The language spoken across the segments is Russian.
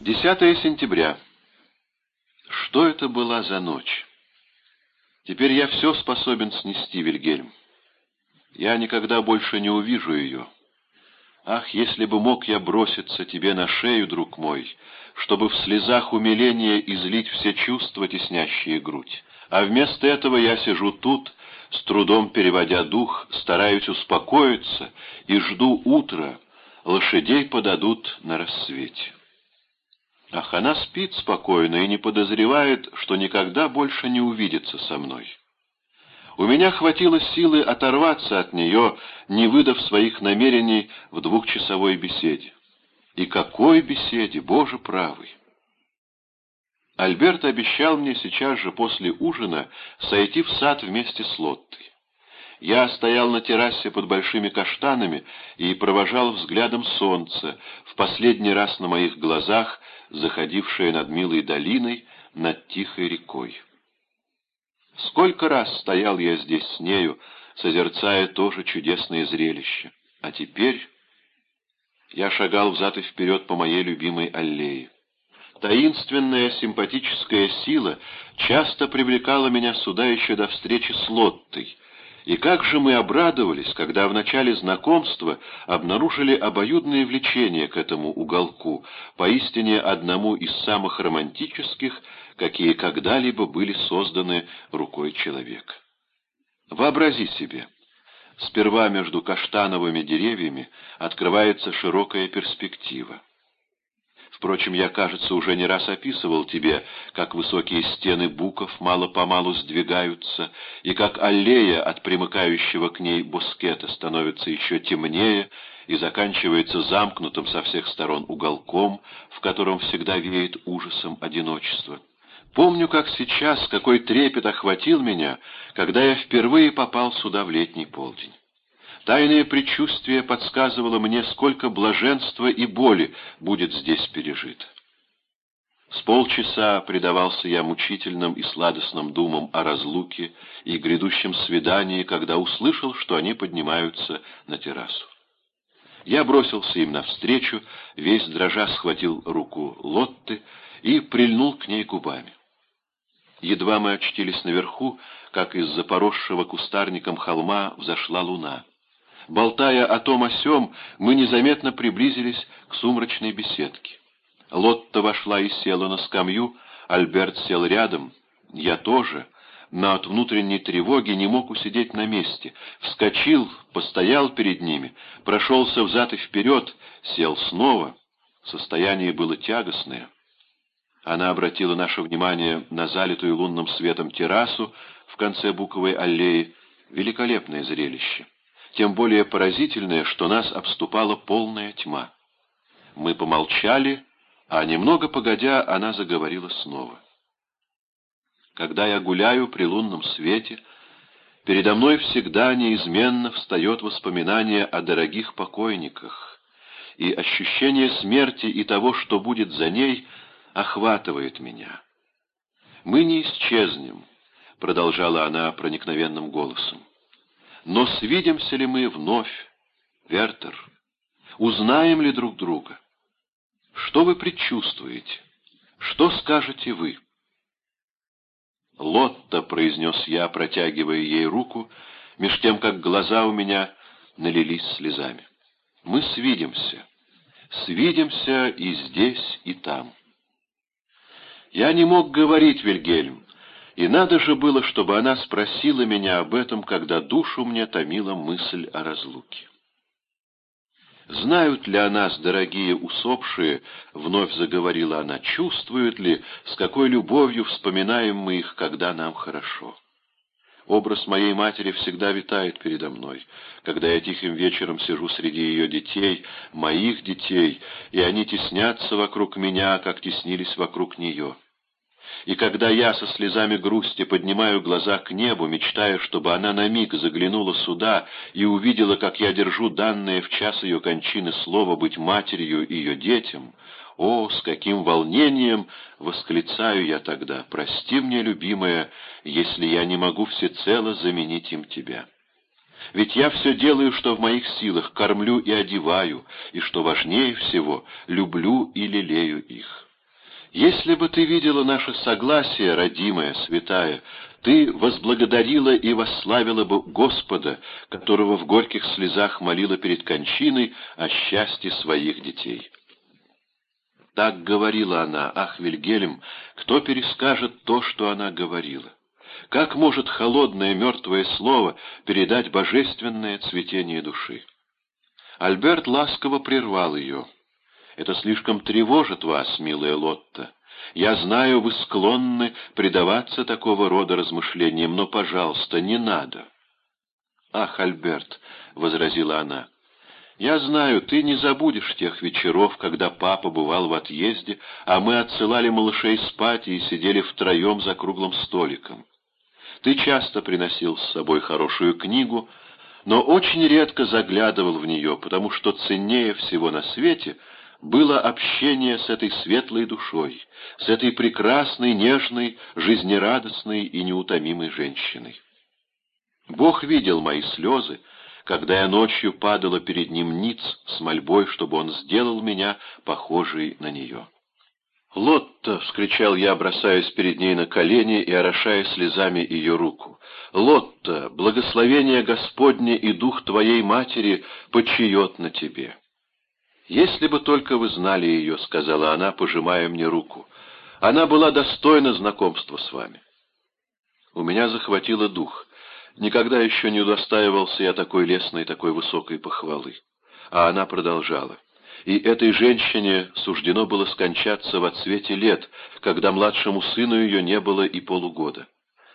10 сентября. Что это была за ночь? Теперь я все способен снести, Вильгельм. Я никогда больше не увижу ее. Ах, если бы мог я броситься тебе на шею, друг мой, чтобы в слезах умиления излить все чувства, теснящие грудь. А вместо этого я сижу тут, с трудом переводя дух, стараюсь успокоиться и жду утра, лошадей подадут на рассвете. Ах, она спит спокойно и не подозревает, что никогда больше не увидится со мной. У меня хватило силы оторваться от нее, не выдав своих намерений в двухчасовой беседе. И какой беседе, Боже правый! Альберт обещал мне сейчас же после ужина сойти в сад вместе с Лоттой. Я стоял на террасе под большими каштанами и провожал взглядом солнце, в последний раз на моих глазах, заходившее над милой долиной, над тихой рекой. Сколько раз стоял я здесь с нею, созерцая тоже чудесное зрелище. А теперь я шагал взад и вперед по моей любимой аллее. Таинственная симпатическая сила часто привлекала меня сюда еще до встречи с Лоттой, и как же мы обрадовались, когда в начале знакомства обнаружили обоюдное влечение к этому уголку, поистине одному из самых романтических, какие когда-либо были созданы рукой человека. Вообрази себе, сперва между каштановыми деревьями открывается широкая перспектива. Впрочем, я, кажется, уже не раз описывал тебе, как высокие стены буков мало-помалу сдвигаются, и как аллея от примыкающего к ней бускета становится еще темнее и заканчивается замкнутым со всех сторон уголком, в котором всегда веет ужасом одиночества. Помню, как сейчас, какой трепет охватил меня, когда я впервые попал сюда в летний полдень. Тайное предчувствие подсказывало мне, сколько блаженства и боли будет здесь пережито. С полчаса предавался я мучительным и сладостным думам о разлуке и грядущем свидании, когда услышал, что они поднимаются на террасу. Я бросился им навстречу, весь дрожа схватил руку Лотты и прильнул к ней губами. Едва мы очтились наверху, как из-за поросшего кустарником холма взошла луна. Болтая о том о сём, мы незаметно приблизились к сумрачной беседке. Лотта вошла и села на скамью, Альберт сел рядом, я тоже, но от внутренней тревоги не мог усидеть на месте. Вскочил, постоял перед ними, прошелся взад и вперед, сел снова. Состояние было тягостное. Она обратила наше внимание на залитую лунным светом террасу в конце буковой аллеи. Великолепное зрелище тем более поразительное, что нас обступала полная тьма. Мы помолчали, а немного погодя она заговорила снова. Когда я гуляю при лунном свете, передо мной всегда неизменно встает воспоминание о дорогих покойниках, и ощущение смерти и того, что будет за ней, охватывает меня. «Мы не исчезнем», — продолжала она проникновенным голосом. Но свидимся ли мы вновь, Вертер? Узнаем ли друг друга? Что вы предчувствуете? Что скажете вы? «Лотта», — произнес я, протягивая ей руку, меж тем, как глаза у меня налились слезами. «Мы свидимся, свидимся и здесь, и там». Я не мог говорить, Вильгельм, и надо же было, чтобы она спросила меня об этом, когда душу мне томила мысль о разлуке. «Знают ли о нас, дорогие усопшие, — вновь заговорила она, — чувствуют ли, с какой любовью вспоминаем мы их, когда нам хорошо?» Образ моей матери всегда витает передо мной, когда я тихим вечером сижу среди ее детей, моих детей, и они теснятся вокруг меня, как теснились вокруг нее. И когда я со слезами грусти поднимаю глаза к небу, мечтая, чтобы она на миг заглянула сюда и увидела, как я держу данное в час ее кончины слово быть матерью ее детям, о, с каким волнением восклицаю я тогда, прости мне, любимая, если я не могу всецело заменить им тебя. Ведь я все делаю, что в моих силах, кормлю и одеваю, и, что важнее всего, люблю и лелею их. Если бы ты видела наше согласие, родимая, святая, ты возблагодарила и восславила бы Господа, которого в горьких слезах молила перед кончиной о счастье своих детей. Так говорила она, ах, Вильгельм, кто перескажет то, что она говорила? Как может холодное мертвое слово передать божественное цветение души? Альберт ласково прервал ее. «Это слишком тревожит вас, милая Лотта. Я знаю, вы склонны предаваться такого рода размышлениям, но, пожалуйста, не надо». «Ах, Альберт», — возразила она, — «я знаю, ты не забудешь тех вечеров, когда папа бывал в отъезде, а мы отсылали малышей спать и сидели втроем за круглым столиком. Ты часто приносил с собой хорошую книгу, но очень редко заглядывал в нее, потому что ценнее всего на свете было общение с этой светлой душой, с этой прекрасной, нежной, жизнерадостной и неутомимой женщиной. Бог видел мои слезы, когда я ночью падала перед ним ниц с мольбой, чтобы он сделал меня похожей на нее. «Лотта!» — вскричал я, бросаясь перед ней на колени и орошая слезами ее руку. «Лотта! Благословение Господне и дух твоей матери почиет на тебе!» «Если бы только вы знали ее», — сказала она, пожимая мне руку. «Она была достойна знакомства с вами». У меня захватило дух. Никогда еще не удостаивался я такой лестной, такой высокой похвалы. А она продолжала и этой женщине суждено было скончаться в отсвете лет, когда младшему сыну ее не было и полугода.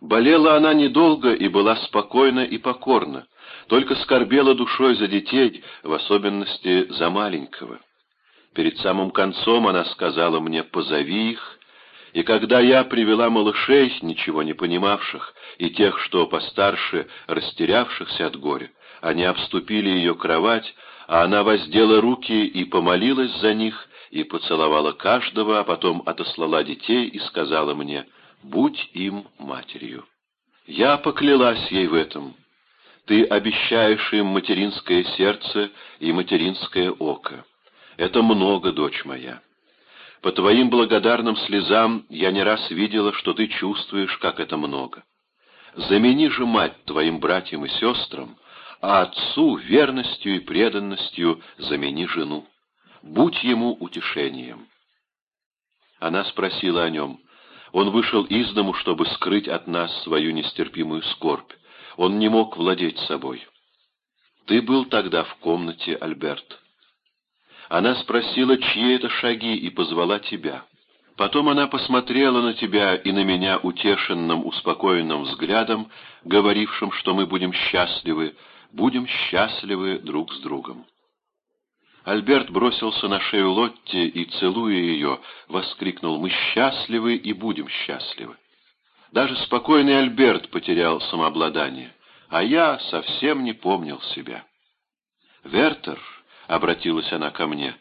Болела она недолго и была спокойна и покорна, только скорбела душой за детей, в особенности за маленького. Перед самым концом она сказала мне «позови их», и когда я привела малышей, ничего не понимавших, и тех, что постарше, растерявшихся от горя, они обступили ее кровать, а она воздела руки и помолилась за них, и поцеловала каждого, а потом отослала детей и сказала мне «Будь им матерью». Я поклялась ей в этом. Ты обещаешь им материнское сердце и материнское око. Это много, дочь моя. По твоим благодарным слезам я не раз видела, что ты чувствуешь, как это много. Замени же мать твоим братьям и сестрам, а отцу верностью и преданностью замени жену. Будь ему утешением. Она спросила о нем. Он вышел из дому, чтобы скрыть от нас свою нестерпимую скорбь. Он не мог владеть собой. Ты был тогда в комнате, Альберт. Она спросила, чьи это шаги, и позвала тебя. Потом она посмотрела на тебя и на меня утешенным, успокоенным взглядом, говорившим, что мы будем счастливы, будем счастливы друг с другом. Альберт бросился на шею Лотти и, целуя ее, воскликнул «Мы счастливы и будем счастливы». Даже спокойный Альберт потерял самообладание, а я совсем не помнил себя. «Вертер», — обратилась она ко мне,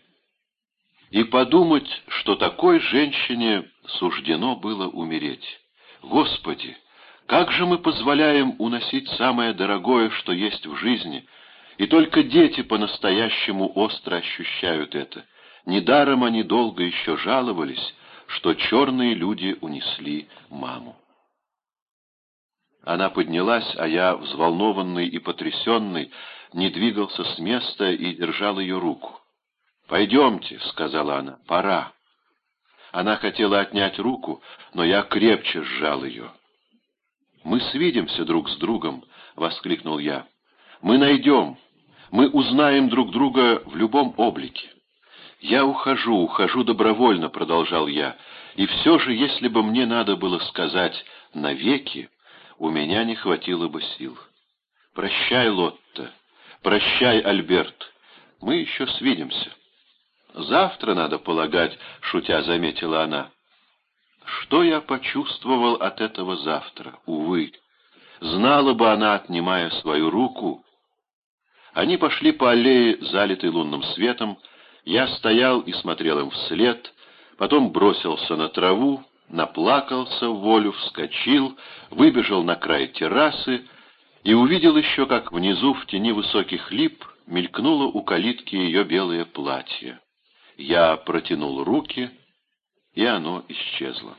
— «и подумать, что такой женщине суждено было умереть. Господи, как же мы позволяем уносить самое дорогое, что есть в жизни, и только дети по-настоящему остро ощущают это. Недаром они долго еще жаловались, что черные люди унесли маму. Она поднялась, а я, взволнованный и потрясенный, не двигался с места и держал ее руку. «Пойдемте», — сказала она, — «пора». Она хотела отнять руку, но я крепче сжал ее. «Мы свидимся друг с другом», — воскликнул я. «Мы найдем, мы узнаем друг друга в любом облике». «Я ухожу, ухожу добровольно», — продолжал я, «и все же, если бы мне надо было сказать «навеки», у меня не хватило бы сил. Прощай, Лотта, прощай, Альберт, мы еще свидимся». «Завтра, надо полагать», — шутя заметила она. Что я почувствовал от этого завтра? Увы. Знала бы она, отнимая свою руку. Они пошли по аллее, залитой лунным светом. Я стоял и смотрел им вслед, потом бросился на траву, наплакался в волю, вскочил, выбежал на край террасы и увидел еще, как внизу в тени высоких лип мелькнуло у калитки ее белое платье. Я протянул руки и оно исчезло.